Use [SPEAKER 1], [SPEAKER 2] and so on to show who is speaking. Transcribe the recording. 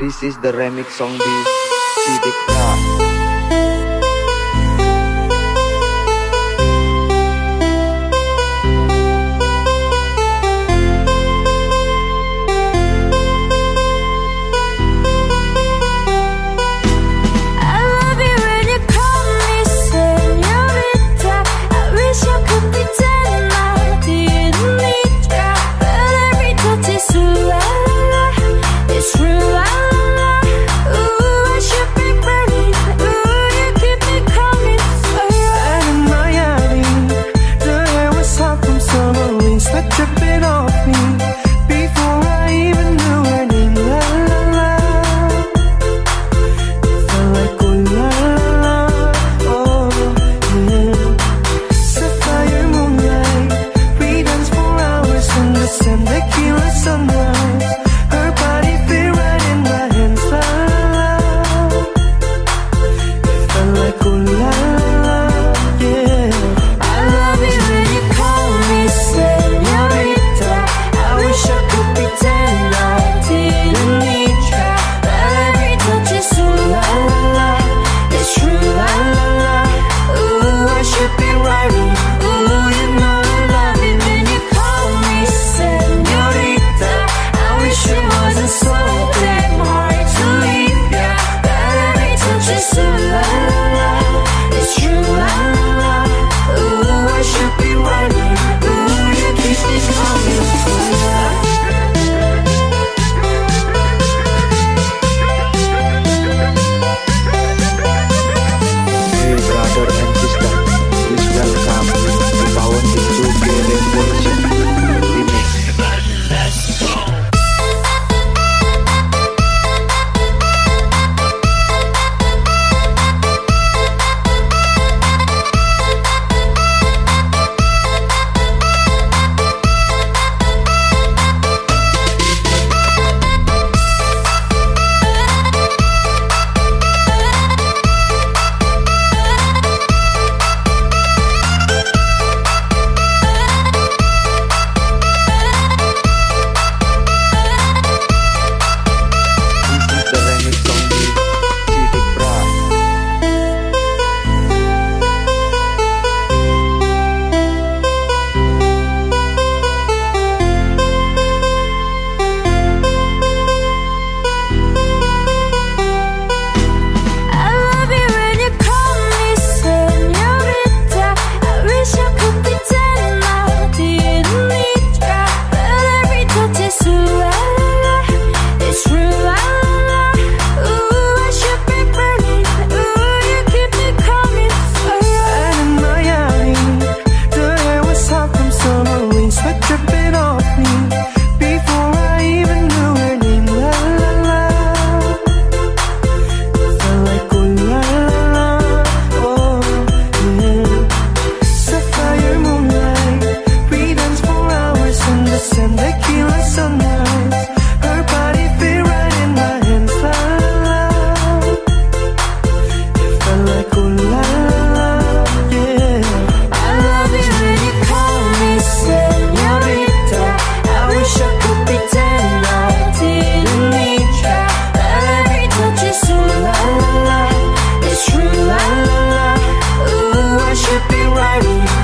[SPEAKER 1] This is the remix song di Sidik and sister, please welcome to Pawon Bisu Gere Polisi.
[SPEAKER 2] Mary.